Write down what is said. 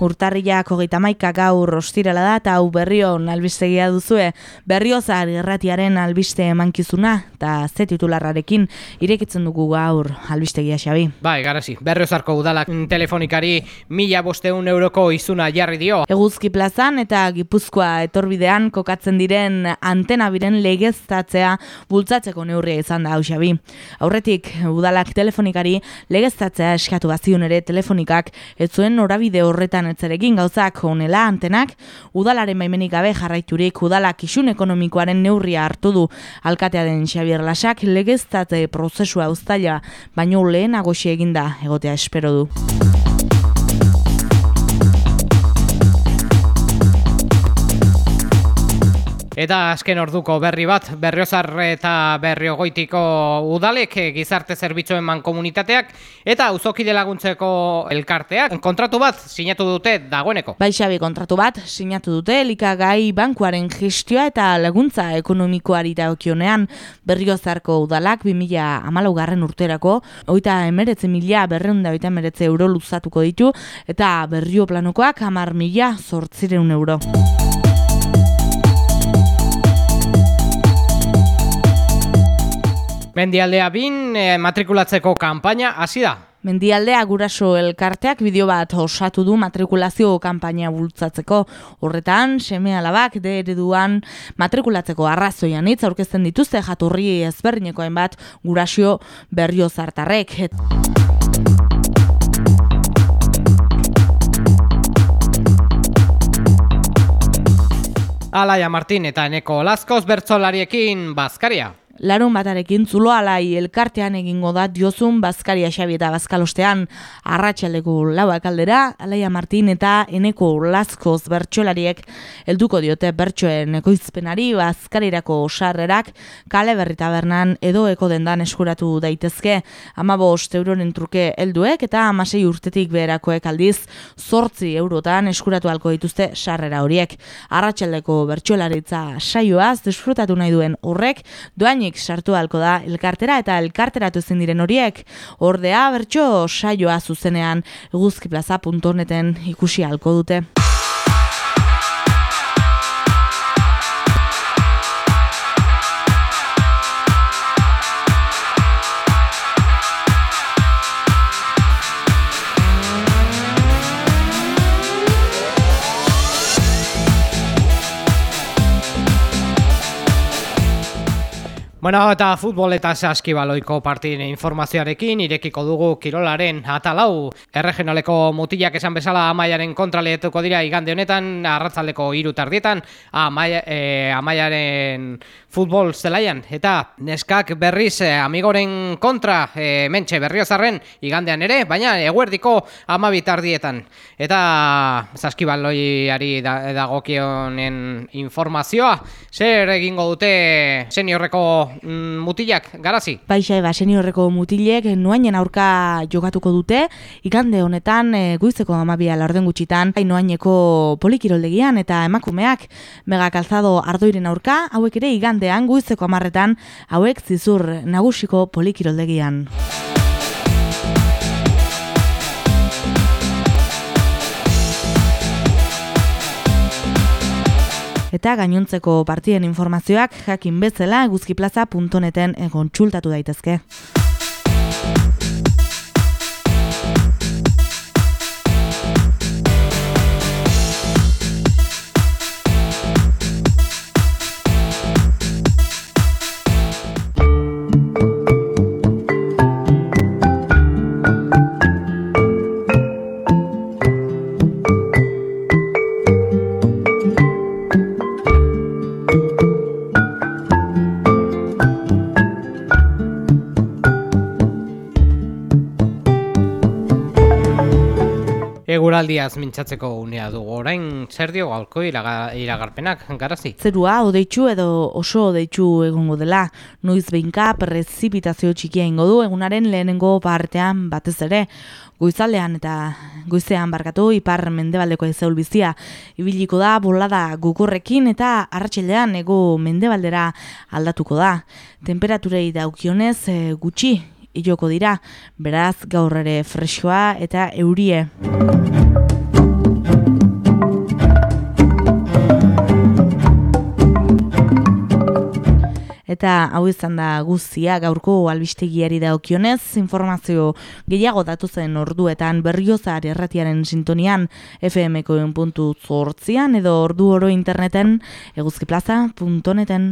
Urtarriak hogeita maika gaur ostirala da eta hau berrion albistegia duzue. Berriozar irratiaren albiste emankizuna eta ze titularrarekin irekitzen dugu gaur albistegia xabi. Bai, garazi, berriozarko udalak telefonikari mila bosteun euroko izuna jarri dio. Eguzki plazan eta gipuzkoa etorbidean kokatzen diren antena biren legeztatzea bultzatzeko neurria izan da hau xabi. Aurretik udalak telefonikari legeztatzea eskatu bazion ere telefonikak ez zuen norabide horretan etzerekin gauzak honela antenak, udalaren baimenik gabe jarraiturik udalak isun ekonomikoaren neurria hartu du alkatea den Xabier Lasak legeztate prozesua ustaila, baino lehenagosi eginda egotea espero du. Eta azken orduko berri bat, berriozar eta berriogoitiko udalek gizarte zerbitzuen mankomunitateak eta uzokide laguntzeko elkarteak. Kontratu bat sinatu dute dagoeneko. Bai xabi kontratu bat sinatu dute elikagai bankuaren gestioa eta laguntza ekonomikoari daokionean berriozarko udalak 2000 amalau garren urterako oita emeretze mila berreunda oita emeretze euro luzatuko ditu eta berrio planokoak amar mila sortzireun euro. Mendialdea bin e, matrikulatzeko kanpaina hasi da. Mendialdea guraso elkarteak bideo bat osatu du matrikulazio kanpaina bultzatzeko. Horretan, seme alabak de ereduan matrikulatzeko arrazoian hitz aurkezten dituzte jaturri ezberdinekoen bat gurasio berrio zartarrek. Alaia Martin eta Eneko Lazkoz bertzolariekin Bazkaria larun batarekin zulo alai elkartean egingo da diozun Bazkaria Xabi eta Bazkalostean arratsaleko lauak aldera, Alaia Martin eta Eneko Laskoz bertsolariek helduko diote bertsoen ekoizpenari Bazkarirako sarrerak. Kale berri tabernan edo eko dendan eskuratu daitezke. Amabo euroren truke helduek eta amasei urtetik beherakoek aldiz zortzi eurotan eskuratu halko dituzte sarrera horiek. Arratxaldeko bertsolaritza saioaz desfrutatu nahi duen horrek doainik sartu halko da elkartera eta elkarteratu zen diren horiek. Ordea bertso saioa zuzenean eguzkiplaza.neten ikusi halko dute. Bueno, eta futbol eta saskibaloiko partidine informazioarekin irekiko dugu kirolaren atalau erregionaleko mutilak esan bezala amaiaren kontraleetuko dira igande honetan arratzaldeko hiru tardietan amaia, e, amaiaren futbol zelaian. Eta neskak berriz e, amigoren kontra e, mentxe berriozarren igandean ere, baina eguerdiko amabi tardietan. Eta saskibaloiari dagokionen informazioa zer egingo dute seniorreko mm, mutilak, garazi? Baixa eba, seniorreko mutilek noainen aurka jogatuko dute, ikande honetan e, guizeko amabia laurden gutxitan, noaineko polikiroldegian eta emakumeak mega kalzado ardoiren aurka, hauek ere igandean guizeko amarretan, hauek zizur nagusiko polikiroldegian. Eta gainontzeko partien informazioak jakin bezala eguzkiplaza.neten egon daitezke. Eguraldiaz mintzatzeko unea dugu orain zer dio galko iragarpenak garazi? Zerua odeitzu edo oso odeitzu egongo dela, noiz behinka prezipitazio txikia ingo du egunaren lehenengo partean batez ere. Goizaldean eta goizean barkatu ipar mendebaldeko ezaul bizia ibiliko da bolada gukurrekin eta arratsaldean ego mendebaldera aldatuko da. Temperaturei daukionez e, gutxi iloko dira, beraz gaur ere freskoa eta eurie. Eta hau izan da guztia gaurko albistegiari daokionez, informazio gehiago datu zen orduetan berriozar erratiaren sintonian FMko puntu zortzian edo ordu oro interneten eguzkiplaza.neten.